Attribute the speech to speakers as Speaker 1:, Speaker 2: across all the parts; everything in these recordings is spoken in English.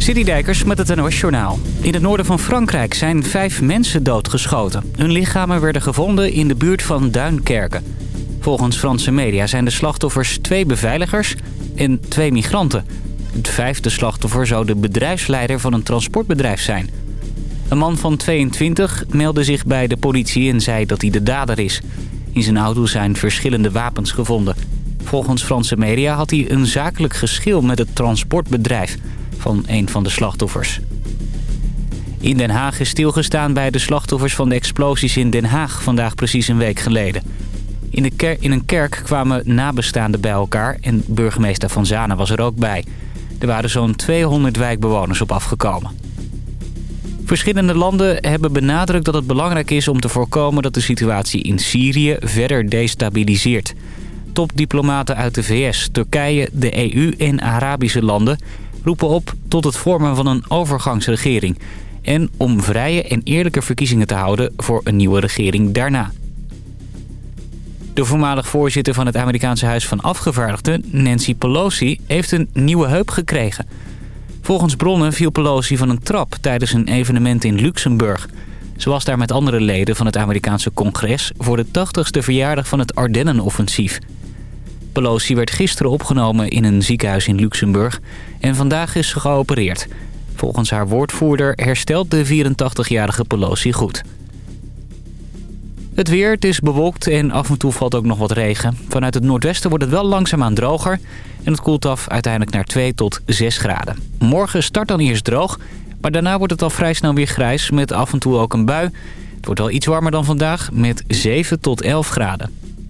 Speaker 1: Citydijkers met het NOS Journaal. In het noorden van Frankrijk zijn vijf mensen doodgeschoten. Hun lichamen werden gevonden in de buurt van Duinkerken. Volgens Franse media zijn de slachtoffers twee beveiligers en twee migranten. Het vijfde slachtoffer zou de bedrijfsleider van een transportbedrijf zijn. Een man van 22 meldde zich bij de politie en zei dat hij de dader is. In zijn auto zijn verschillende wapens gevonden. Volgens Franse media had hij een zakelijk geschil met het transportbedrijf van een van de slachtoffers. In Den Haag is stilgestaan bij de slachtoffers van de explosies in Den Haag vandaag precies een week geleden. In, de in een kerk kwamen nabestaanden bij elkaar en burgemeester Van Zanen was er ook bij. Er waren zo'n 200 wijkbewoners op afgekomen. Verschillende landen hebben benadrukt dat het belangrijk is om te voorkomen dat de situatie in Syrië verder destabiliseert. Topdiplomaten uit de VS, Turkije, de EU en Arabische landen roepen op tot het vormen van een overgangsregering... en om vrije en eerlijke verkiezingen te houden voor een nieuwe regering daarna. De voormalig voorzitter van het Amerikaanse Huis van Afgevaardigden, Nancy Pelosi, heeft een nieuwe heup gekregen. Volgens bronnen viel Pelosi van een trap tijdens een evenement in Luxemburg. Ze was daar met andere leden van het Amerikaanse congres voor de 80ste verjaardag van het Ardennenoffensief. Pelosi werd gisteren opgenomen in een ziekenhuis in Luxemburg en vandaag is ze geopereerd. Volgens haar woordvoerder herstelt de 84-jarige Pelosi goed. Het weer, het is bewolkt en af en toe valt ook nog wat regen. Vanuit het noordwesten wordt het wel langzaamaan droger. En het koelt af uiteindelijk naar 2 tot 6 graden. Morgen start dan eerst droog, maar daarna wordt het al vrij snel weer grijs met af en toe ook een bui. Het wordt wel iets warmer dan vandaag met 7 tot 11 graden.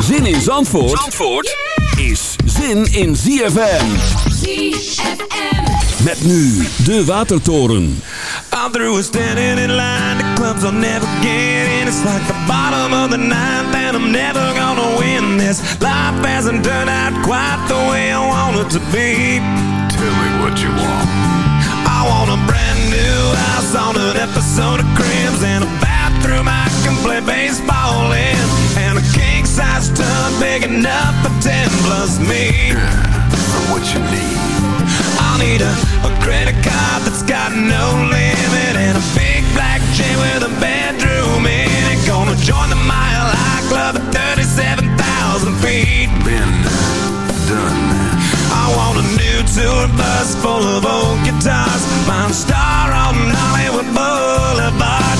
Speaker 2: Zin in Zandvoort, Zandvoort is zin in ZFM.
Speaker 3: ZFM.
Speaker 2: Met nu de Watertoren.
Speaker 4: I'm through with standing in line. The clubs I'll never get in. It's like the bottom of the ninth and I'm never gonna win this. Life hasn't turned out quite the way I want it to be.
Speaker 5: Tell me what you want.
Speaker 4: I want a brand new house on an episode of Cribs and a bathroom I can play baseball in. And a king-size tub big enough for ten plus me.
Speaker 5: Yeah, what you need?
Speaker 4: I'll need a, a credit card that's got no limit and a big black chain with a bedroom in it. Gonna join the Mile High Club at 37,000 feet.
Speaker 5: Been done.
Speaker 4: I want a new tour bus full of old guitars. Mine star on Hollywood Boulevard.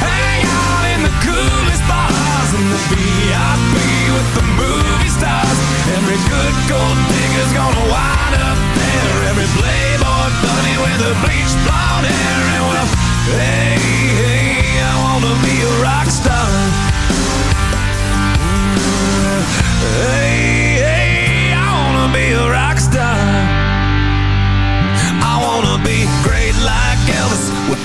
Speaker 4: hang out in the coolest bars in the VIP with the movie stars. Every good gold digger's gonna wind up there. Every playboy bunny with a bleached blonde hair. And well, hey, hey, I wanna be a rock star. Hey, hey, I wanna be a rock star. I wanna be great like Elvis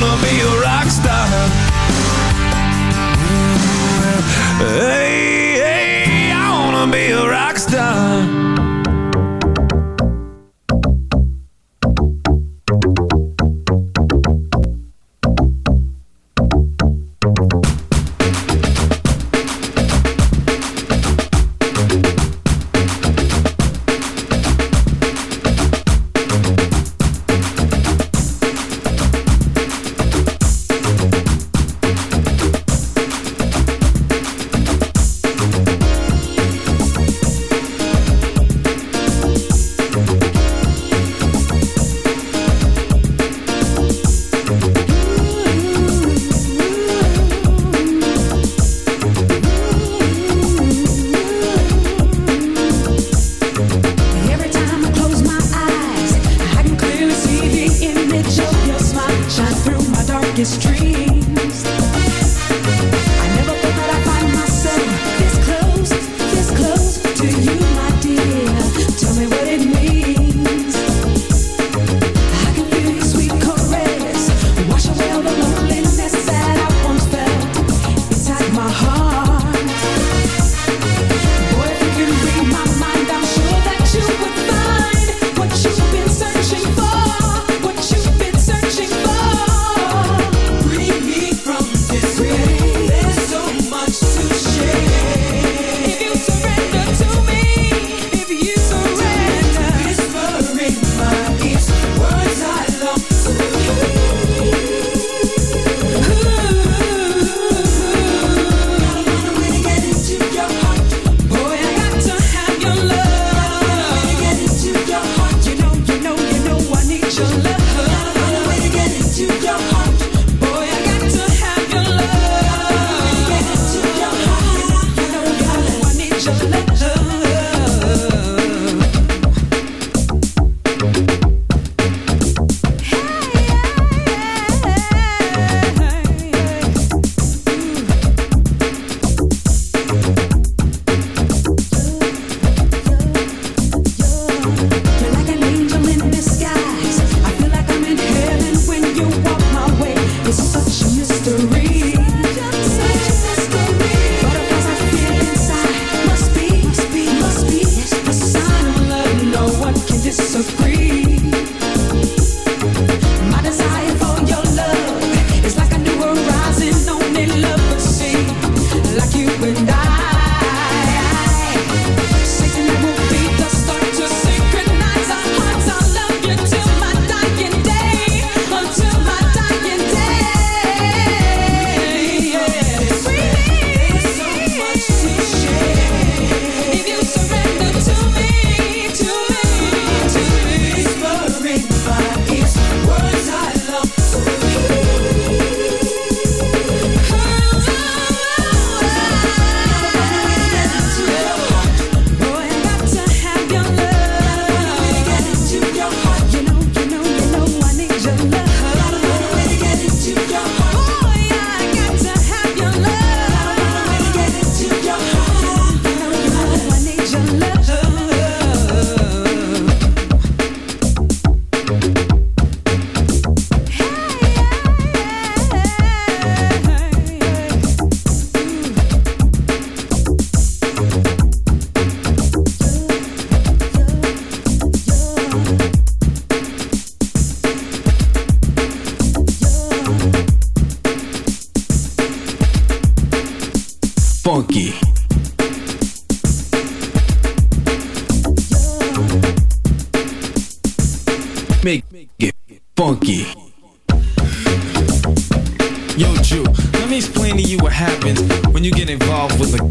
Speaker 4: wanna be a rock star. Hey, hey, I wanna be a rock star.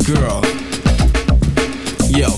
Speaker 4: Girl. Yo,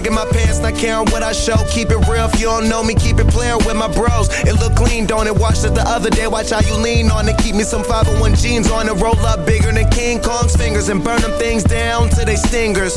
Speaker 6: sagging my pants, not caring what I show. Keep it real if you don't know me, keep it playing with my bros. It look clean, don't it? Watched it the other day, watch how you lean on it. Keep me some 501 jeans on it, roll up bigger than King Kong's fingers and burn them things down to they stingers.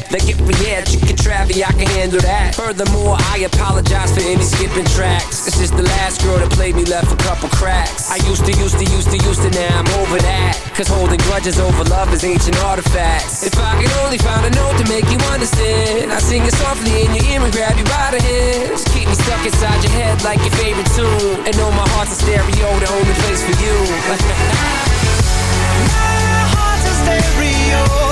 Speaker 7: They get me yeah, chicken Travie, I can handle that. Furthermore, I apologize for any skipping tracks. It's just the last girl that played me left a couple cracks. I used to, used to, used to, used to, now I'm over that. Cause holding grudges over love is ancient artifacts. If I could only find a note to make you understand, I sing it softly in your ear and grab you by the hands. Keep me stuck inside your head like your favorite tune. And know my heart's a stereo, the only place for you.
Speaker 8: my heart's a stereo.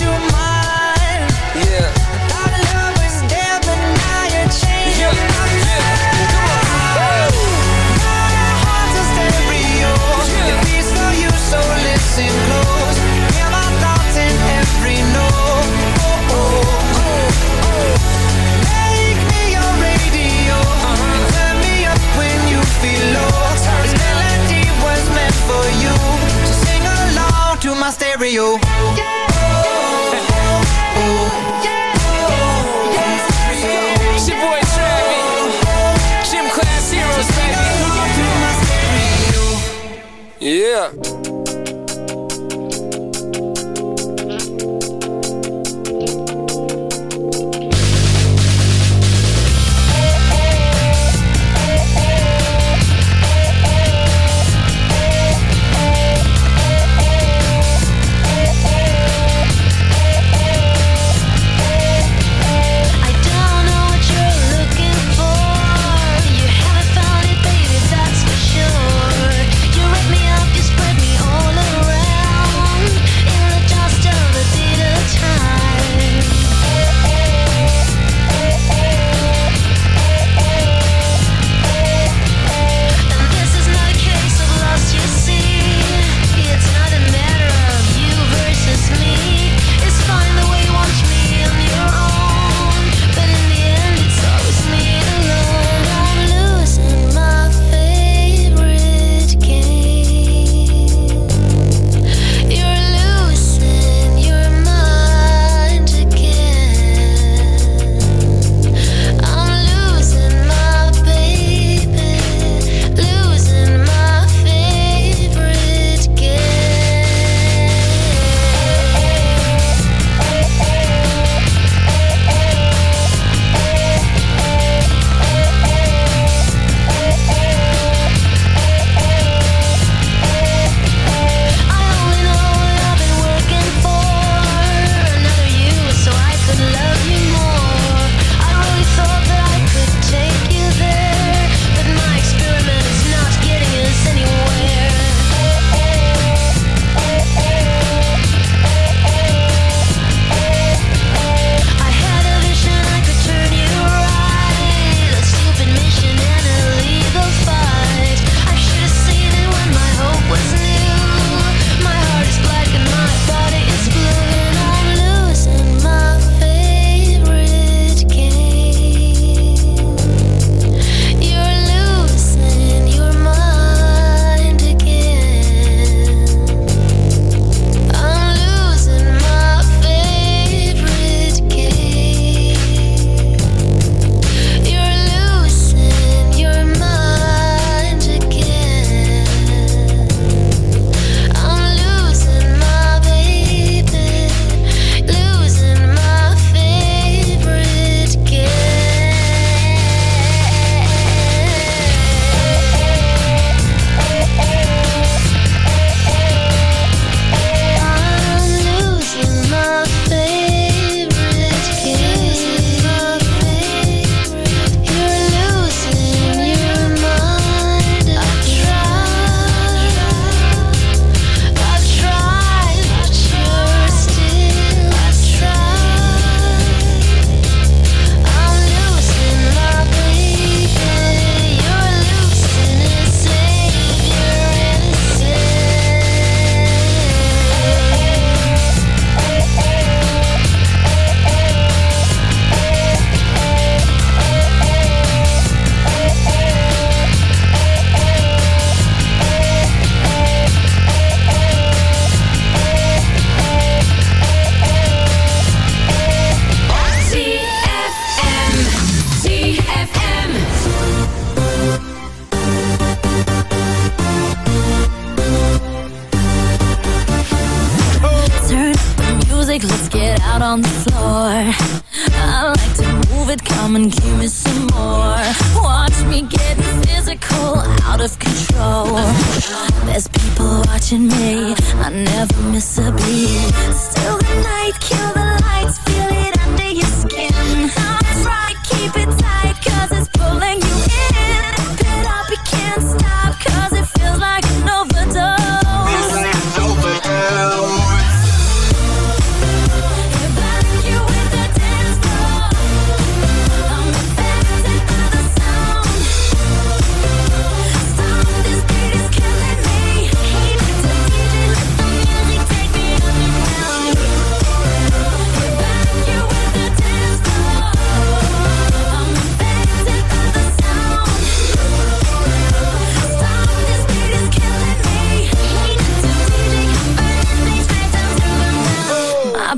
Speaker 8: carry you.